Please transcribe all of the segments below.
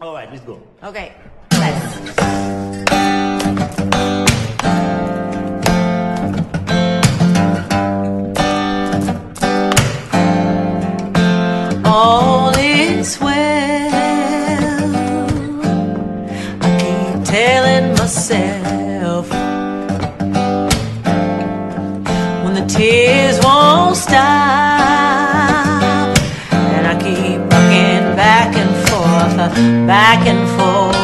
All right, let's go. Okay. Let's. All is well. I keep telling myself back and forth.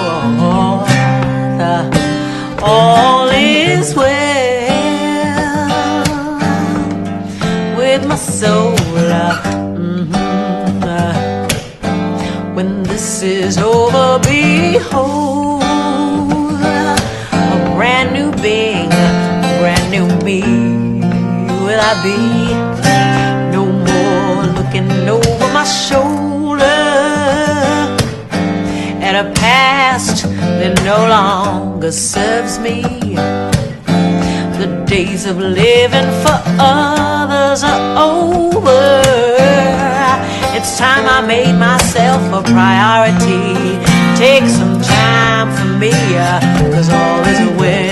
All is well with my soul. mhm. When this is over, behold a brand new being, a brand new me. Will I be no more looking over my shoulder past that no longer serves me? The days of living for others are over. It's time I made myself a priority. Take some time for me, uh, cause all is well,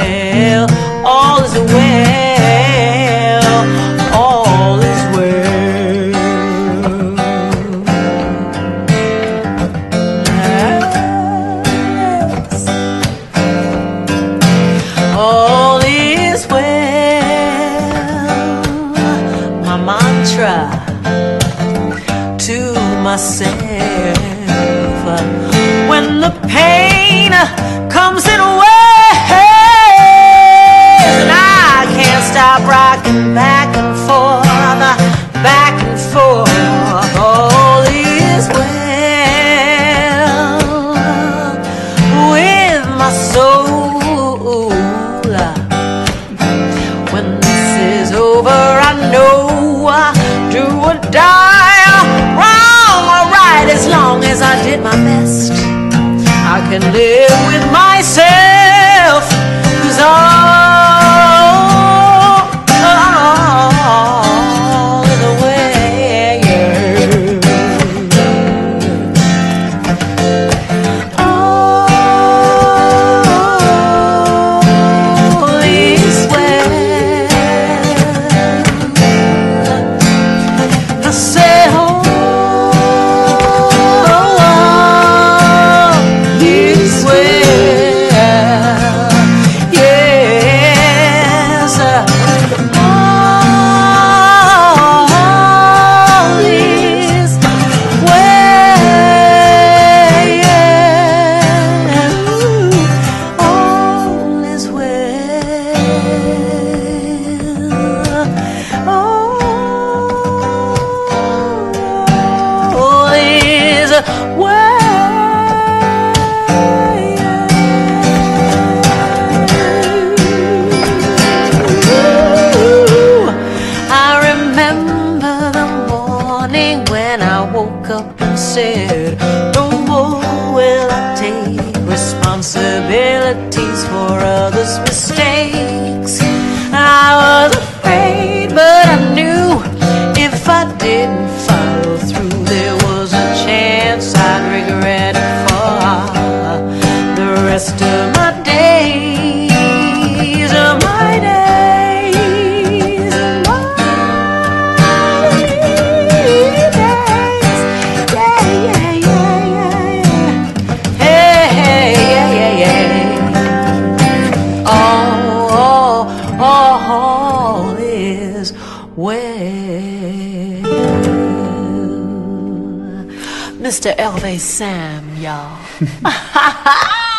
mantra to myself. When the pain did my best. I can live woke up and said, No more will I take responsibilities for others' mistakes. I was afraid, but I knew if I didn't follow through, there was a chance I'd regret it for the rest of my well. Mr. Hervé Sam, y'all.